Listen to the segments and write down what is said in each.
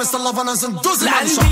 Mr. Love anasını dozen alışan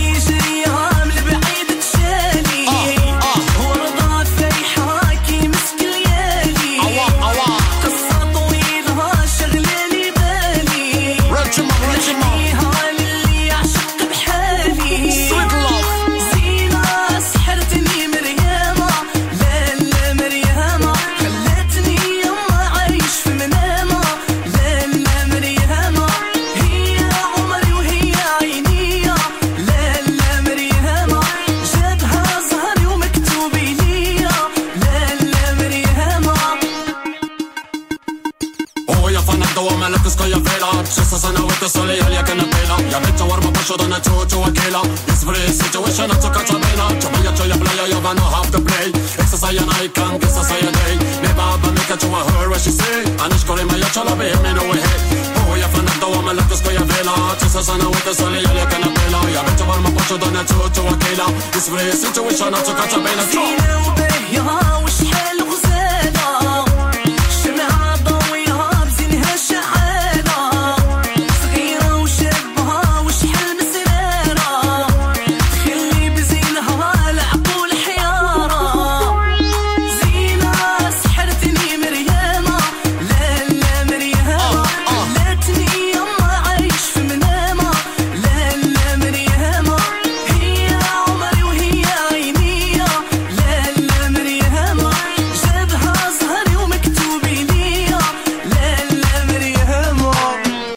tror att killa Yes for this situation att jag kan ta bena Jag jag tror jag blöja jag vann och have to play Exa säger nej kan kissa säger nej Nej baba mycket tror jag hör what she say Annars går det med jag tjallar vid mig no way hey Oh, jag fann att då med lite ska jag vela Kyssa sen och inte så lejal jag kan pela Jag vet jag var på shodan att jag tror att killa Yes for this situation att jag kan ta bena زينة وبهية